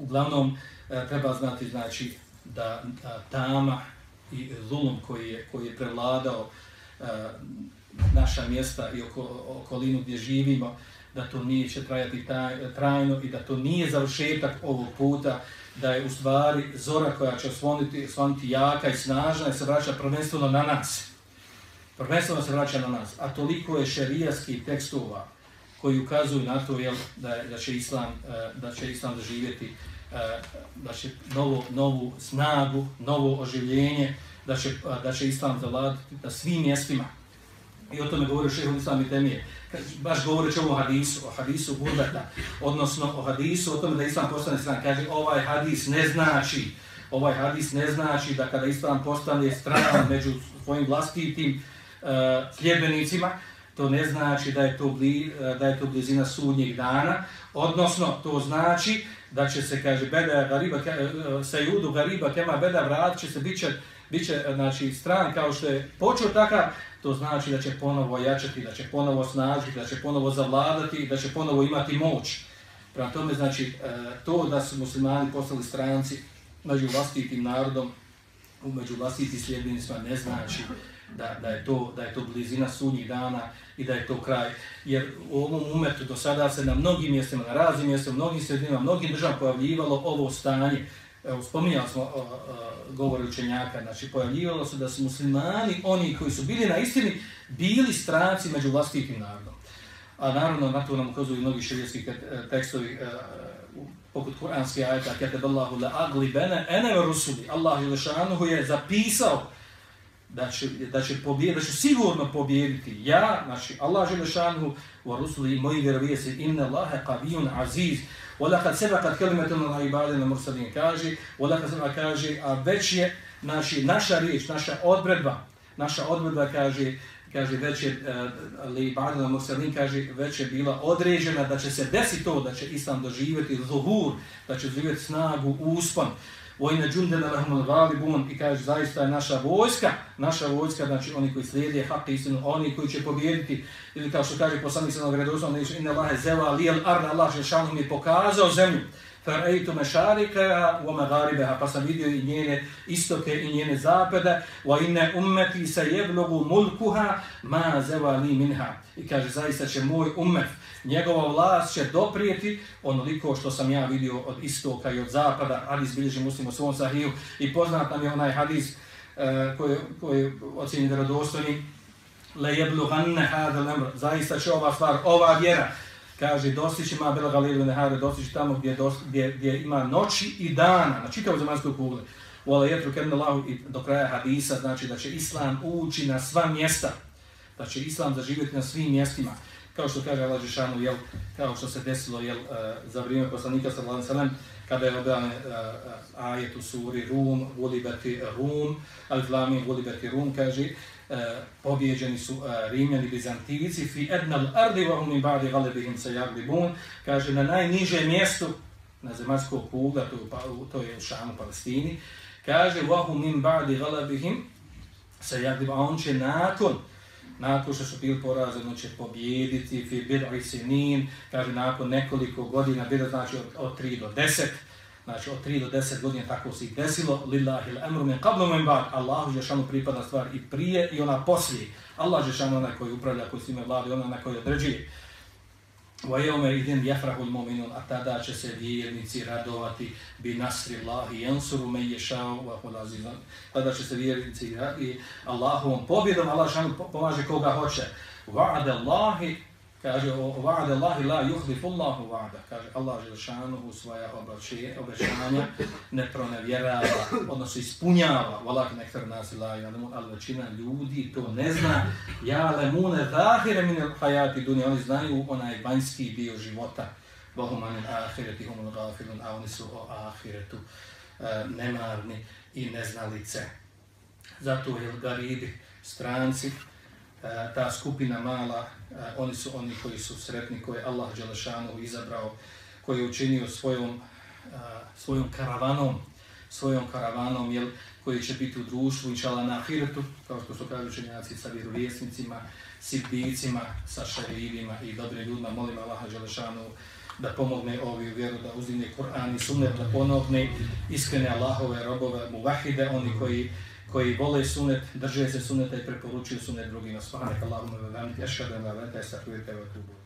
Uglavnom, e, treba znati znači da tama i zulum koji je, koji je prevladao e, naša mjesta i oko, okolinu gdje živimo, da to nije će trajati taj, trajno i da to nije završetak ovog puta, da je u stvari zora koja će osvoniti, osvoniti jaka i snažna i se vraća prvenstveno na nas. Prvenstveno se vraća na nas. A toliko je šerijaskih tekstova koji ukazuju na to jel, da, da, će islam, e, da će islam doživjeti e, da će novu, novu snagu, novo oživljenje, da će, da će islam zavladiti na svim mjestima. I o tome govori šeho islam i temije. Baš govoreći o hadisu, o hadisu gurbeta, odnosno o hadisu, o tome da islam postane stran. Kaže, ovaj hadis ne znači, ovaj hadis ne znači da kada islam postane stran među svojim vlastitim uh, sljedbenicima, to ne znači da je to, bli, da je to blizina sudnjeg dana, odnosno to znači da će se, kaže, beda gariba, se e, judu gariba, kema beda vrat, će se, biće, biće znači, stran kao što je počeo takav, to znači da će ponovo jačati, da će ponovo snažiti, da će ponovo zavladati, da će ponovo imati moć. Prema tome, znači, e, to da su muslimani postali stranci među vlastitim narodom, među vlastitim sljedbenicima, ne znači da, da, je to, da je to blizina sunnjih dana i da je to kraj. Jer u ovom umetu do sada se na mnogim mjestima, na raznim mjestima, mnogim sredinima, mnogim državama pojavljivalo ovo stanje. Evo, spominjali smo uh, uh, govor učenjaka, znači pojavljivalo se da su muslimani, oni koji su bili na istini, bili stranci među vlastitim narodom. A naravno, na to nam ukazuju mnogi širijetski e, tekstovi, uh, poput kuranske ajeta, kete Allahu la agli bene, ene rusuli, Allah je zapisao da će, da će pobjed, da će sigurno pobjediti Ja, znači, Allah žele šanhu, u Rusuli, moji vjerovijesi, inna Allahe qavijun aziz, Ola kad seba kad kelimetom na ibade na Mursalin. Kaže, ola kad seba kaže, a već je naši, naša riječ, naša odredba, naša odredba kaže, kaže već je, uh, li ibade Mursalin kaže, već je bila određena da će se desiti to, da će Islam doživjeti zuhur, da će doživjeti snagu, uspon, vojna džundena rahman galibun i kaže zaista je naša vojska, naša vojska, znači oni koji slijede hak istinu, oni koji će pobijediti, ili kao što kaže poslanik sallallahu alejhi ve sellem, inna Allaha zeva li al-ard, Allah je šanom mi pokazao zemlju. Faraitu masharika wa magharibaha, pa sam vidio i njene istoke i njene zapade, wa inna ummati sayablugu mulkuha ma zeva li minha. I kaže zaista će moj umet, njegova vlast će doprijeti onoliko što sam ja vidio od istoka i od zapada, ali izbilježi muslim u svom sahiju i poznat nam je onaj hadis uh, koji, koji ocjeni vjerodostojni le jebluhanne hada lemr, zaista će ova stvar, ova vjera, kaže, dostići ma bela galilu nehare, dostići tamo gdje, gdje, gdje ima noći i dana, na čitavu zemaljskoj kugli. Wala ala jetru lahu i do kraja hadisa, znači da će Islam ući na sva mjesta, da će Islam zaživjeti na svim mjestima. Kao što kaže Allah Žešanu, jel, kao što se desilo jel, e, za vrijeme poslanika sallallahu alejhi ve sellem kada je objavljen uh, e, e, ajet u suri Rum, Gulibeti Rum, Al-Flamin Gulibeti Rum, kaže, uh, pobjeđeni su uh, Rimljani, Bizantivici, fi ednal ardi wa hum min ba'di galibihim se kaže, na najniže mjestu, na zemaljskog kugla, to, pa-, to je u Šamu, Palestini, kaže, wa hum min ba'di galibihim se jaglibun, a on će nakon, nakon što su bili poraženi će pobijediti, fi bid'i sinin, kaže, nakon nekoliko godina, bilo znači od, od 3 do 10, znači od 3 do 10 godina tako se i desilo, lillahi l'amru min qablu min ba'd, Allahu Žešanu pripada stvar i prije i ona poslije. Allah Žešanu onaj koji upravlja, koji svime ona na koji određuje. وَيَوْمَ اِذِنْ يَفْرَهُ الْمُؤْمِنُونَ A tada će se vjernici radovati bi nasri Allahi jansuru me ješao wa hulazizan. Tada će se vjernici radovati Allahovom pobjedom, Allah šan pomaže koga hoće. وَعَدَ اللَّهِ kaže wa'ada Allahi la yuhlifu Allahu wa'ada. Kaže Allah Želšanuhu svoja obećanja ne pronevjerava, odnosno ispunjava. Valak nektar nas la ya'lamu al većina ljudi to ne zna. Ja lemune zahire min hajati hayati oni znaju onaj vanjski dio života. Bohum anil ahireti humul gafilun, a oni su o ahiretu e, nemarni i neznalice. Zato je garibi stranci, Eh, ta skupina mala, eh, oni su oni koji su sretni, koje Allah Đelešanu izabrao, koji je učinio svojom, eh, svojom karavanom, svojom karavanom, jel, koji će biti u društvu, inšala na ahiretu, kao što su kažu učenjaci sa vjerovjesnicima, sidbicima, sa šarivima i dobrim ljudima, molim Allah Đelešanu da pomogne ovi vjeru, da uzimne Kur'an i sunnet, da ponovne iskrene Allahove robove muvahide, oni koji koji vole sunet, drže se suneta i preporučuju sunet drugima. Subhanak Allahumma wa bihamdika ashhadu an la ilaha illa anta astaghfiruka wa atubu